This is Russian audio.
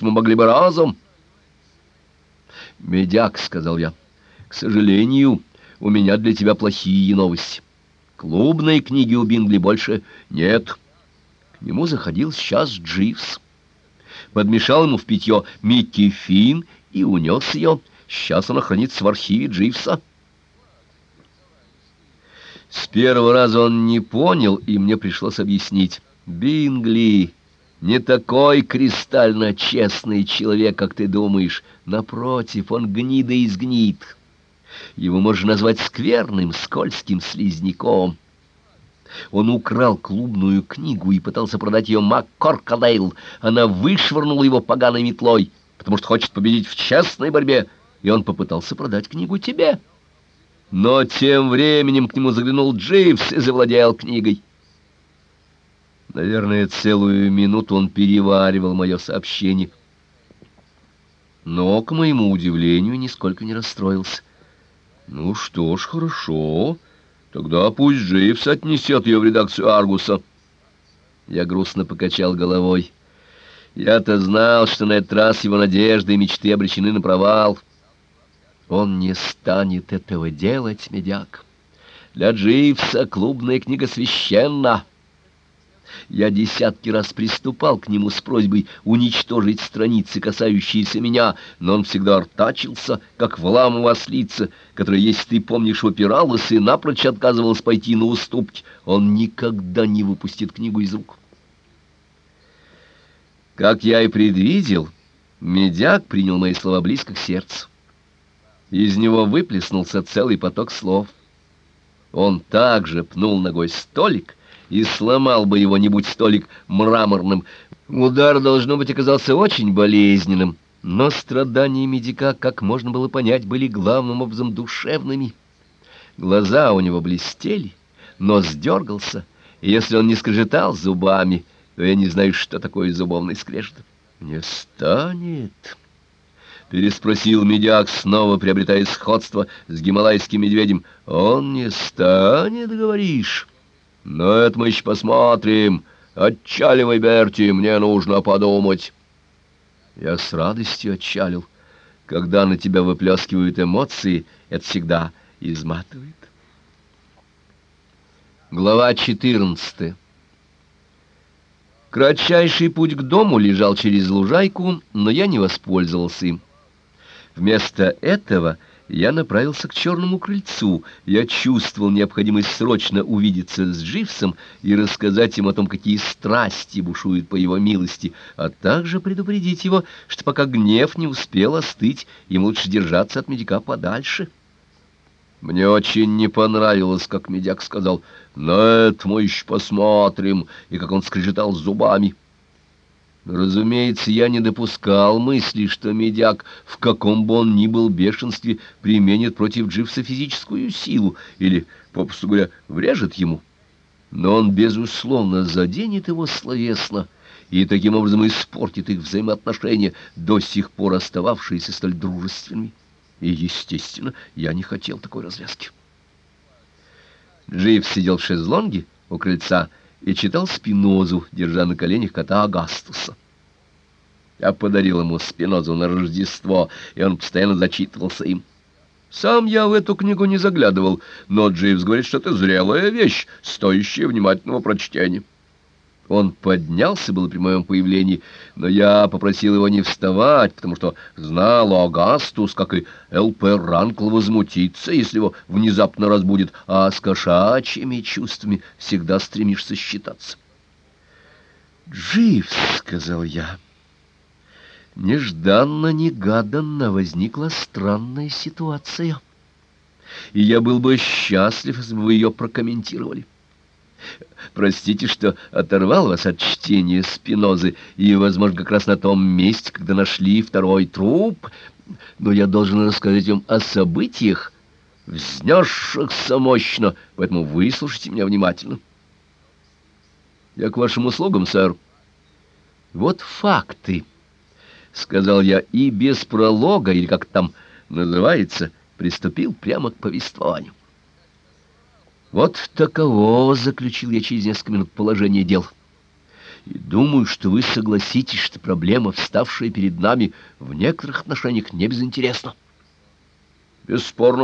мы могли бы разом. «Медяк», — сказал я, — «к сожалению, у меня для тебя плохие новости. Клубной книги у Бингли больше нет». К нему заходил сейчас Дживс. Подмешал ему в питье Микки Фин и унес ее. Сейчас она хранится в архиве Дживса. С первого раза он не понял, и мне пришлось объяснить. «Бингли не такой кристально честный человек, как ты думаешь. Напротив, он гнида и сгнит. Его можно назвать скверным, скользким слизняком». Он украл клубную книгу и пытался продать ее Мак Коркадейл. Она вышвырнула его поганой метлой, потому что хочет победить в честной борьбе, и он попытался продать книгу тебе». Но тем временем к нему заглянул Дживс и завладел книгой. Наверное, целую минуту он переваривал мое сообщение. Но, к моему удивлению, нисколько не расстроился. «Ну что ж, хорошо. Тогда пусть Дживс отнесет ее в редакцию Аргуса». Я грустно покачал головой. Я-то знал, что на этот раз его надежды и мечты обречены на провал. Он не станет этого делать, медяк. Для Дживса клубная книга священна. Я десятки раз приступал к нему с просьбой уничтожить страницы, касающиеся меня, но он всегда артачился, как вламова ослица, которая, если ты помнишь, упиралась и напрочь отказывалась пойти на уступки. Он никогда не выпустит книгу из рук. Как я и предвидел, медяк принял мои слова близко к сердцу. Из него выплеснулся целый поток слов. Он также пнул ногой столик и сломал бы его, не будь столик мраморным. Удар, должно быть, оказался очень болезненным, но страдания медика, как можно было понять, были главным образом душевными. Глаза у него блестели, нос дергался, и если он не скрежетал зубами, то я не знаю, что такое зубовный скрежет. «Не станет!» — переспросил медяк, снова приобретая сходство с гималайским медведем. «Он не станет, говоришь? Но это мы еще посмотрим. Отчаливай, Берти, мне нужно подумать». Я с радостью отчалил. Когда на тебя выплескивают эмоции, это всегда изматывает. Глава четырнадцатая. Кратчайший путь к дому лежал через лужайку, но я не воспользовался им. Вместо этого я направился к черному крыльцу. Я чувствовал необходимость срочно увидеться с Дживсом и рассказать ему о том, какие страсти бушуют по его милости, а также предупредить его, что пока гнев не успел остыть, им лучше держаться от медика подальше. Мне очень не понравилось, как медяк сказал «На это мы еще посмотрим», и как он скрежетал зубами. Разумеется, я не допускал мысли, что медяк, в каком бы он ни был бешенстве, применит против Дживса физическую силу или, попросту говоря, врежет ему. Но он, безусловно, заденет его словесно и таким образом испортит их взаимоотношения, до сих пор остававшиеся столь дружественными. И, естественно, я не хотел такой развязки. Дживс сидел в шезлонге у крыльца, и читал Спинозу, держа на коленях кота Агастуса. Я подарил ему Спинозу на Рождество, и он постоянно зачитывался им. Сам я в эту книгу не заглядывал, но Дживс говорит, что это зрелая вещь, стоящая внимательного прочтения. Он поднялся было при моем появлении, но я попросил его не вставать, потому что знал Агастус, как и Л.П. Ранкл возмутится, если его внезапно разбудит, а с кошачьими чувствами всегда стремишься считаться. «Дживс», — сказал я, — «нежданно-негаданно возникла странная ситуация, и я был бы счастлив, если бы вы ее прокомментировали». Простите, что оторвал вас от чтения Спинозы, и, возможно, как раз на том месте, когда нашли второй труп, но я должен рассказать вам о событиях, взнесшихся мощно, поэтому выслушайте меня внимательно. Я к вашим услугам, сэр. Вот факты, — сказал я, и без пролога, или как там называется, приступил прямо к повествованию. Вот таково, заключил я через несколько минут, положение дел. И думаю, что вы согласитесь, что проблема, вставшая перед нами, в некоторых отношениях не безинтересна. Бесспорно,